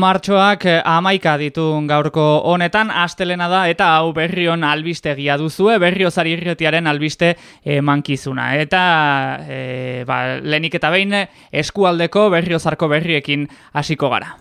Martxoak eh, amaika ditu gaurko honetan, astelena da eta hau berrion albistegia duzue, berriozari irretiaren albiste mankizuna. Eta e, ba, lehenik eta behin eskualdeko berriozarko berriekin hasiko gara.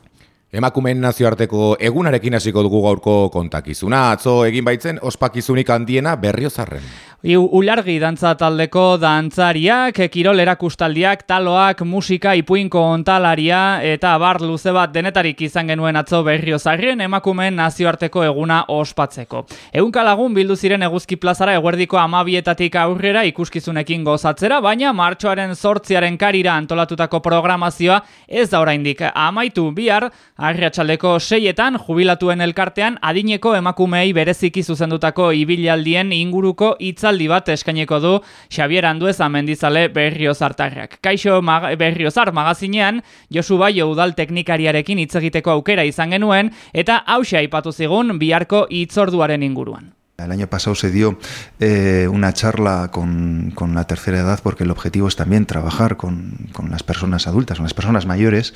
Emakumeen nazioarteko egunarekin hasiko dugu gaurko kontakizuna. Atzo egin baitzen ospakizunik handiena berriozarren. Ulargi dantza taldeko dantzariak, kirol erakustaldiak, taloak, musika, ipuinko ontalaria eta bar luze bat denetarik izan genuen atzo berriozarren emakumeen nazioarteko eguna ospatzeko. Egun kalagun bildu ziren eguzki plazara eguerdiko amabietatik aurrera ikuskizunekin gozatzera, baina martxoaren sortziaren karira antolatutako programazioa ez da oraindik amaitu bihar, arriatxaldeko seietan, jubilatuen elkartean, adineko emakumei bereziki zuzendutako ibilaldien inguruko itza hitzaldi bat eskaineko du Xavier Anduez amendizale berriozartarrak. Kaixo mag berriozar magazinean, Josu Baio udal teknikariarekin hitz egiteko aukera izan genuen, eta hause aipatu zigun biharko hitzorduaren inguruan. El año pasado se dio eh, una charla con, con, la tercera edad porque el objetivo es también trabajar con, con, las personas adultas, con las personas mayores.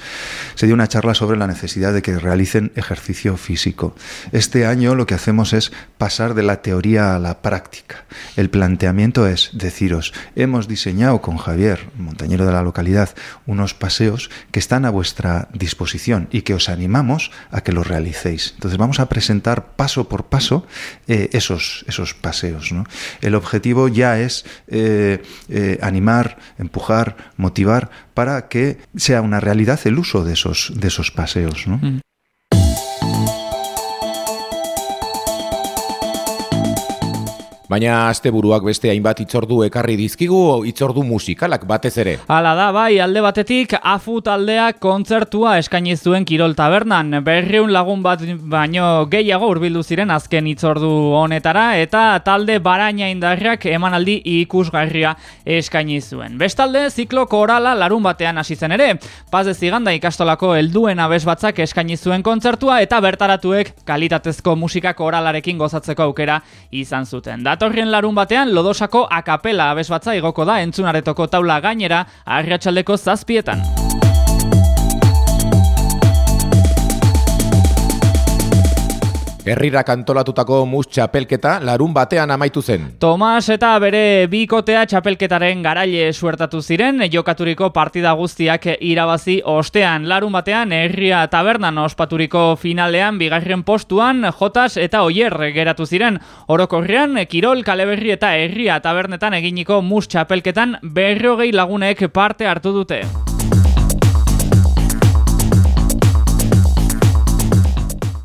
Se dio una charla sobre la necesidad de que realicen ejercicio físico. Este año lo que hacemos es pasar de la teoría a la práctica. El planteamiento es deciros, hemos diseñado con Javier, montañero de la localidad, unos paseos que están a vuestra disposición y que os animamos a que los realicéis. Entonces vamos a presentar paso por paso eh, esos esos, paseos. El objetivo ya es eh, eh, animar, empujar, motivar para que sea una realidad el uso de esos, de esos paseos. Mm. Baina asteburuak beste hainbat itzordu ekarri dizkigu itzordu musikalak batez ere. Hala da, bai, alde batetik afu taldeak kontzertua eskaini zuen Kirol Tabernan. Berriun lagun bat baino gehiago hurbildu ziren azken itzordu honetara eta talde baraina indarrak emanaldi ikusgarria eskaini zuen. Bestalde, ziklo korala larun batean hasi zen ere. Paz ez ziganda ikastolako helduen abes batzak eskaini zuen kontzertua eta bertaratuek kalitatezko musika koralarekin gozatzeko aukera izan zuten. Dato datorrien larun batean lodosako akapela abesbatza igoko da entzunaretoko taula gainera arriatxaldeko zazpietan. Herrira kantolatutako mus txapelketa larun batean amaitu zen. Tomas eta bere bikotea txapelketaren garaile suertatu ziren, jokaturiko partida guztiak irabazi ostean. Larun batean herria tabernan ospaturiko finalean bigarren postuan Jotas eta Oier geratu ziren. Orokorrean, Kirol, Kaleberri eta herria tabernetan eginiko mus txapelketan berrogei lagunek parte hartu dute.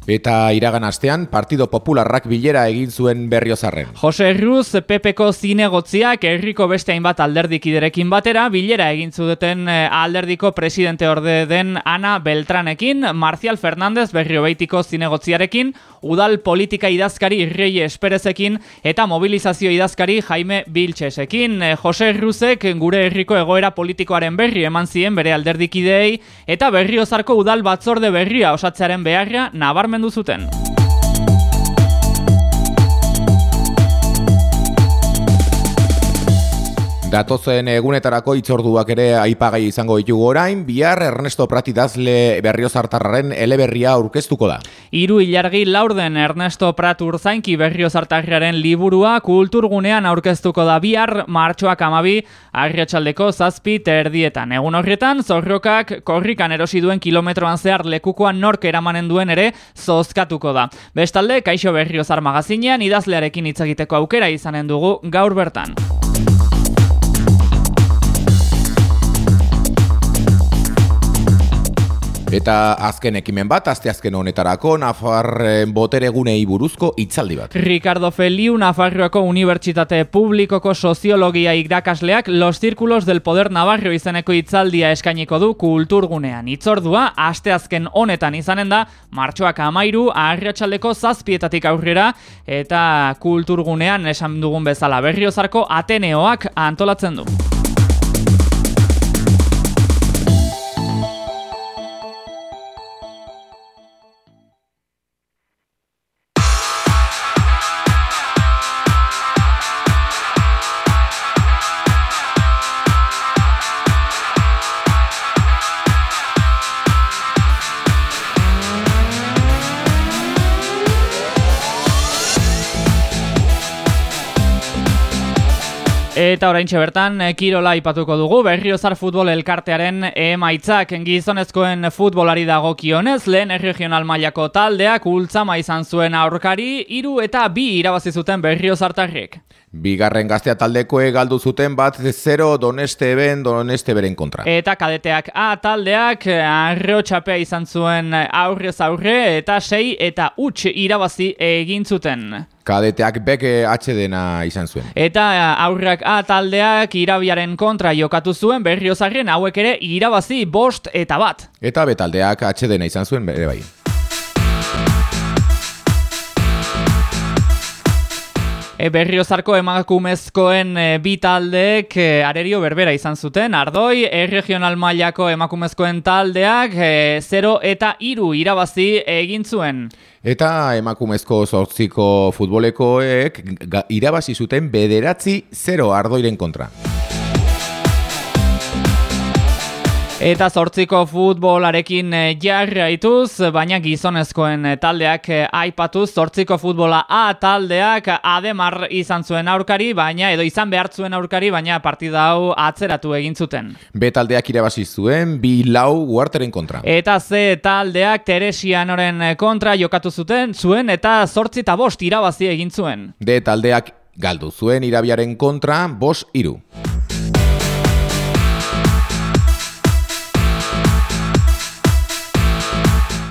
Eta iragan astean, Partido Popularrak bilera egin zuen berriozarren. Jose Ruz, Pepeko zinegotziak herriko beste hainbat alderdikiderekin batera, bilera egin zudeten eh, alderdiko presidente orde den Ana Beltranekin, Marcial Fernandez berriobeitiko zinegotziarekin, udal politika idazkari Rei Esperezekin eta mobilizazio idazkari Jaime Biltxesekin. Eh, Jose Ruzek gure herriko egoera politikoaren berri eman zien bere alderdikideei eta berriozarko udal batzorde berria osatzearen beharra nabarmen nabarmendu zuten. Datozen egunetarako itzorduak ere aipagai izango ditugu orain, bihar Ernesto Pratidazle berriozartarraren eleberria aurkeztuko da. Hiru ilargi laurden Ernesto Prat urzainki berriozartarraren liburua kulturgunean aurkeztuko da bihar martxoak amabi arriatxaldeko zazpi terdietan. Egun horretan, zorrokak korrikan erosi duen kilometroan zehar lekukoan nork eramanen duen ere zozkatuko da. Bestalde, Kaixo Berriozar magazinean idazlearekin hitz egiteko aukera izanen dugu gaur bertan. Eta azken ekimen bat, azte azken honetarako, Nafarren boteregunei buruzko itzaldi bat. Ricardo Feliu, Nafarroako Unibertsitate Publikoko Soziologia irakasleak Los Círculos del Poder Navarro izeneko itzaldia eskainiko du kulturgunean. Itzordua, aste azken honetan izanen da, martxoak amairu, arriatxaldeko zazpietatik aurrera, eta kulturgunean esan dugun bezala berriozarko Ateneoak antolatzen du. Eta orain bertan eh, Kirola ipatuko dugu, berriozar futbol elkartearen emaitzak gizonezkoen futbolari dago kionez, lehen regional mailako taldeak ultzama izan zuen aurkari, iru eta bi irabazi zuten berriozartarrek. Bigarren gaztea taldekoe galdu zuten bat 0 doneste ben doneste beren kontra. Eta kadeteak A taldeak arreo txapea izan zuen aurrez aurre eta sei eta huts irabazi egin zuten. Kadeteak beke atxedena izan zuen. Eta aurrak A taldeak irabiaren kontra jokatu zuen berriozarren hauek ere irabazi bost eta bat. Eta betaldeak atxedena izan zuen bere bai. E, berriozarko emakumezkoen e, bi taldeek e, arerio berbera izan zuten. Ardoi, erregional mailako emakumezkoen taldeak e, 0 eta iru irabazi egin zuen. Eta emakumezko zortziko futbolekoek irabazi zuten bederatzi 0 ardoiren kontra. Eta zortziko futbolarekin eh, jarraituz, baina gizonezkoen eh, taldeak eh, aipatuz, zortziko futbola A taldeak ademar izan zuen aurkari, baina edo izan behar zuen aurkari, baina partida hau atzeratu egin zuten. B taldeak irabazi zuen, bi lau guarteren kontra. Eta Z taldeak Teresianoren kontra jokatu zuten, zuen eta zortzi eta bost irabazi egin zuen. D taldeak galdu zuen irabiaren kontra, bost iru.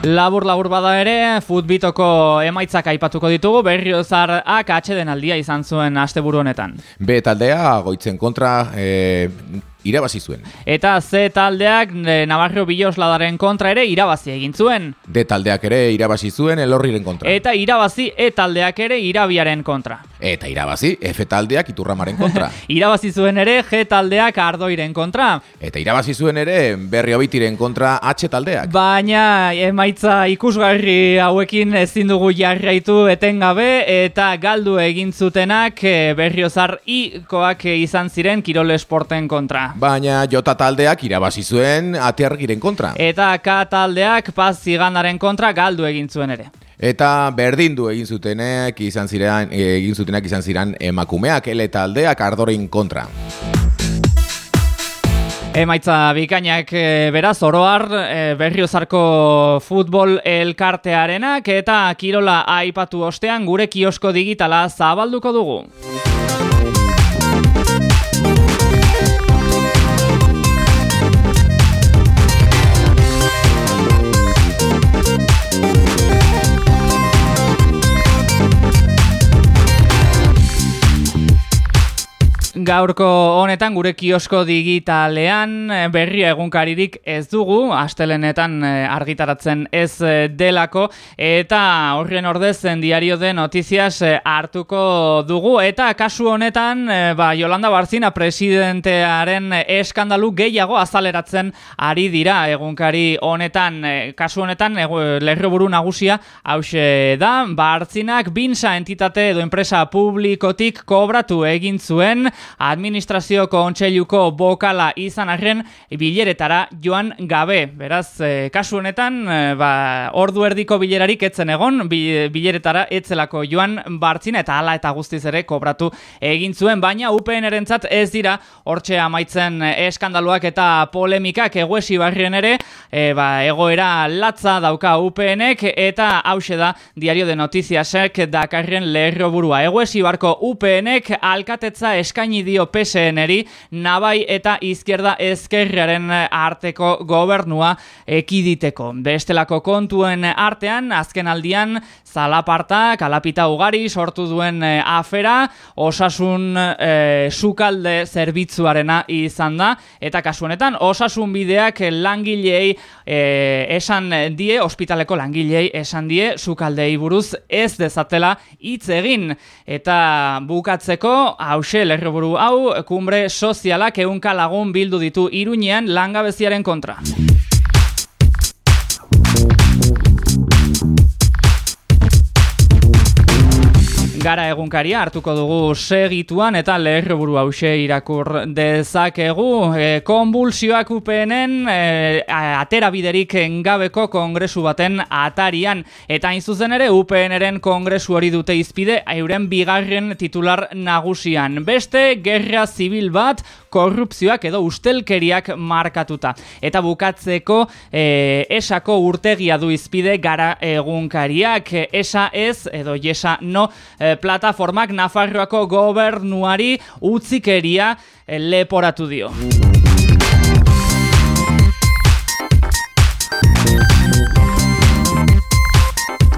Labur labur bada ere, futbitoko emaitzak aipatuko ditugu, berriozar ak atxeden aldia izan zuen asteburu honetan. B taldea, goitzen kontra, e, irabazi zuen. Eta Z taldeak e, Navarro Bilosladaren kontra ere irabazi egin zuen. D taldeak ere irabazi zuen elorriren kontra. Eta irabazi E taldeak ere irabiaren kontra. Eta irabazi F taldeak iturramaren kontra. irabazi zuen ere G taldeak ardoiren kontra. Eta irabazi zuen ere berri hobitiren kontra H taldeak. Baina emaitza ikusgarri hauekin ezin dugu jarraitu etengabe eta galdu egin zutenak e, berriozar ikoak izan ziren Kirol Esporten kontra baina jota taldeak irabazi zuen ateargiren kontra. Eta K taldeak paz zigandaren kontra galdu egin zuen ere. Eta berdindu egin zutenek izan ziren, egin zutenak izan ziren emakumeak ele taldeak ardorein kontra. Emaitza bikainak e, beraz oroar e, berriozarko futbol elkartearenak eta kirola aipatu ostean gure kiosko digitala zabalduko dugu. Gaurko honetan gure kiosko digitalean eh, berria egunkaririk ez dugu, astelenetan eh, argitaratzen ez eh, delako, eta horren ordezen diario de notiziaz hartuko dugu, eta kasu honetan ba, Yolanda Barzina presidentearen eskandalu gehiago azaleratzen ari dira egunkari honetan, kasu honetan lerro buru nagusia hause da, Bartzinak binsa entitate edo enpresa publikotik kobratu egin zuen, administrazio kontseiluko bokala izan arren bileretara joan gabe. Beraz, e, kasu honetan, e, ba, ordu erdiko bilerarik etzen egon, bileretara etzelako joan bartzina eta hala eta guztiz ere kobratu egin zuen, baina UPN erentzat ez dira hortxe amaitzen eskandaluak eta polemikak eguesi barrien ere, e, ba, egoera latza dauka UPNek eta hause da diario de notiziasek dakarren lerro burua. Eguesi barko UPNek alkatetza eskaini dio PSN-eri nabai eta izquierda ezkerriaren arteko gobernua ekiditeko. Bestelako kontuen artean, azken aldian, zalaparta, kalapita ugari, sortu duen eh, afera, osasun e, sukalde zerbitzuarena izan da, eta kasuanetan, osasun bideak langilei e, esan die, ospitaleko langilei esan die, sukaldei buruz ez dezatela hitz egin. Eta bukatzeko, hause, lerroburu hau, kumbre sozialak eunka lagun bildu ditu iruñean langabeziaren kontra. Gara egunkaria hartuko dugu segituan eta lerroburu hause irakur dezakegu. E, konbulsioak upenen e, atera biderik engabeko kongresu baten atarian. Eta hain zuzen ere UPNren kongresu hori dute izpide euren bigarren titular nagusian. Beste gerra zibil bat korrupzioak edo ustelkeriak markatuta. Eta bukatzeko e, esako urtegia du izpide gara egunkariak. Esa ez edo jesa no e, plataformak Nafarroako gobernuari utzikeria leporatu dio.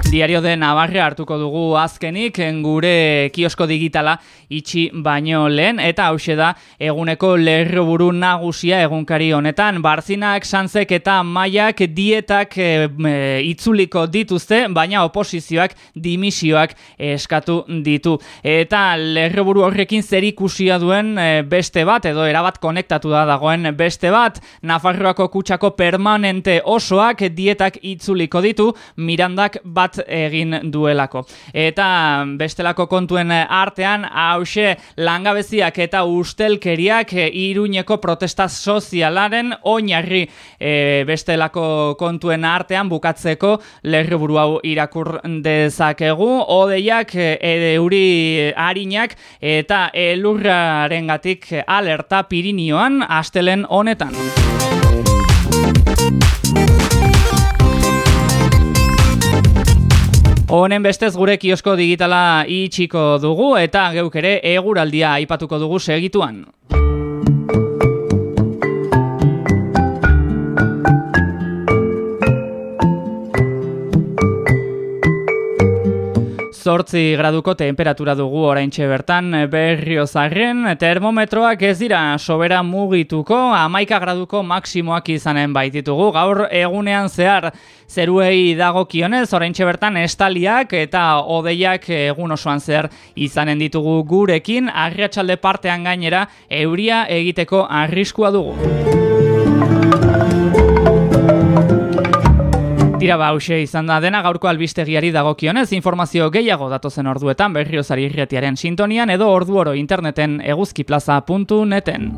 Diario de Navarra hartuko dugu azkenik gure kiosko digitala itxi baino lehen. Eta hause da eguneko lerroburu nagusia egunkari honetan. Barzinak, Sanzek eta Maiak dietak e, itzuliko dituzte baina oposizioak dimisioak eskatu ditu. Eta lerroburu horrekin zer ikusia duen eh, beste bat edo erabat konektatu da dagoen beste bat Nafarroako kutsako permanente osoak dietak itzuliko ditu. Mirandak bat egin duelako. Eta bestelako kontuen artean, hause langabeziak eta ustelkeriak iruñeko protesta sozialaren oinarri e, bestelako kontuen artean bukatzeko lerriburu hau irakur dezakegu. Odeiak ere uri harinak eta elurraren gatik alerta pirinioan astelen honetan. Honen bestez gure kiosko digitala itxiko dugu eta geuk ere eguraldia aipatuko dugu segituan. Zortzi graduko temperatura dugu oraintxe bertan berrio zarren, termometroak ez dira sobera mugituko, amaika graduko maksimoak izanen baititugu, gaur egunean zehar zeruei dago kionez, oraintxe bertan estaliak eta odeiak egun osoan zehar izanen ditugu gurekin, agriatxalde partean gainera euria egiteko arriskua dugu. Tira ba, hause izan da dena gaurko albistegiari dagokionez informazio gehiago datozen orduetan berriozari irretiaren sintonian edo ordu oro interneten eguzkiplaza.neten.